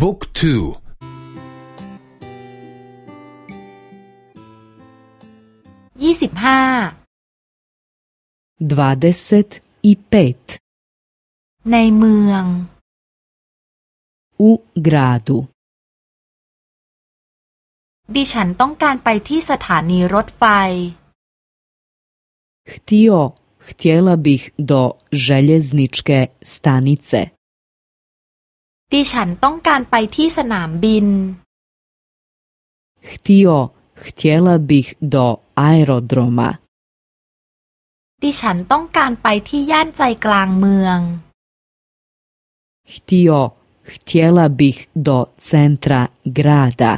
บุ๊กทูยี่สิบห้าดวาเดสตอีเปตในเมือง u gradu ดิฉันต้องการไปที่สถานีรถไฟ Htio, htjela bih do željezničke stanice. ดิฉันต้องการไปที่สนามบิน Htio, htjela bih do aerodroma. ดิฉันต้องการไปที่ย่านใจกลางเมือง Htio, htjela bih do centra grada.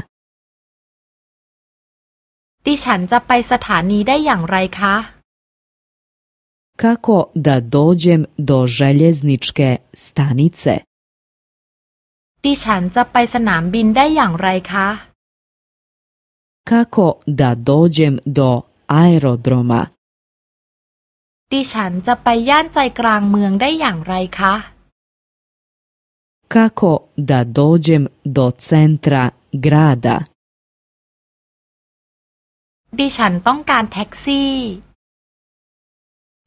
ดิฉันจะไปสถานีได้อย่างไรคะ Kako da dođem do željezničke stanice? ดิฉันจะไปสนามบินได้อย่างไรคะ Kako da dođem do aerodroma? ดิฉันจะไปย่านใจกลางเมืองได้อย่างไรคะ Kako da dođem do centra grada? ดิฉันต้องการแท็กซี่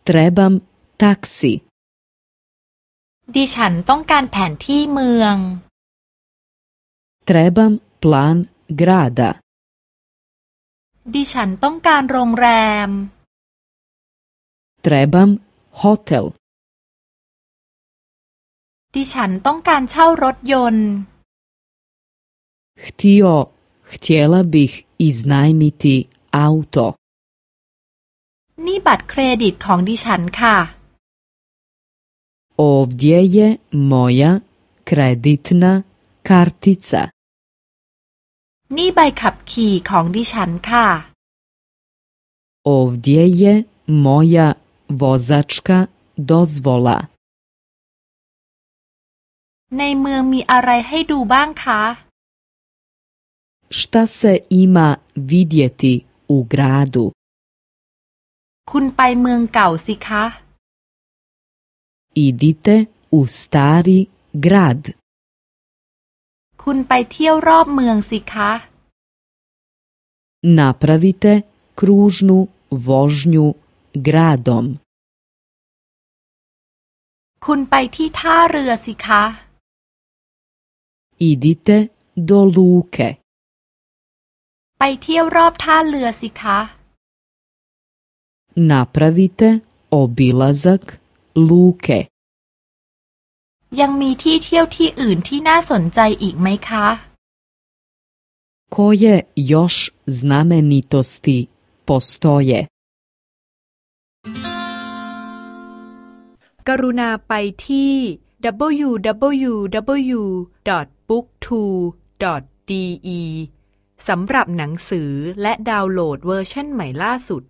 Trebam taksi. ดิฉันต้องการแผนที่เมือง Trebam plan grada. ดิฉันต้องการโรงแรม Trebam hotel. ดิฉันต้องการเช่ารถยนต์ Htio, htjela bih iznajmiti auto. นี่บัตรเครดิตของดิฉันค่ะ Ovdje je moja kreditna kartica. นี่ใบขับขี่ของดิฉันค่ะ Ovdje je moja vozačka dozvola. ในเมืองมีอะไรให้ดูบ้างคะ Šta se ima vidjeti u gradu? คุณไปเมืองเก่าสิคะ Idite u stari grad. คุณไปเที่ยวรอบเมืองสิคะ Napravite kružnu vožnju gradom. คุณไปที่ท่าเรือสิคะ Idite do luke. ไปเที่ยวรอบท่าเรือสิคะ Napravite obilazak luke. ยังมีที่เที่ยวที่อื่นที่น่าสนใจอีกไหมคะ Koje još znamenitosti postoje? กรุณาไปที่ www.booktwo.de สำหรับหนังสือและดาวน์โหลดเวอร์ชันใหม่ล่าสุด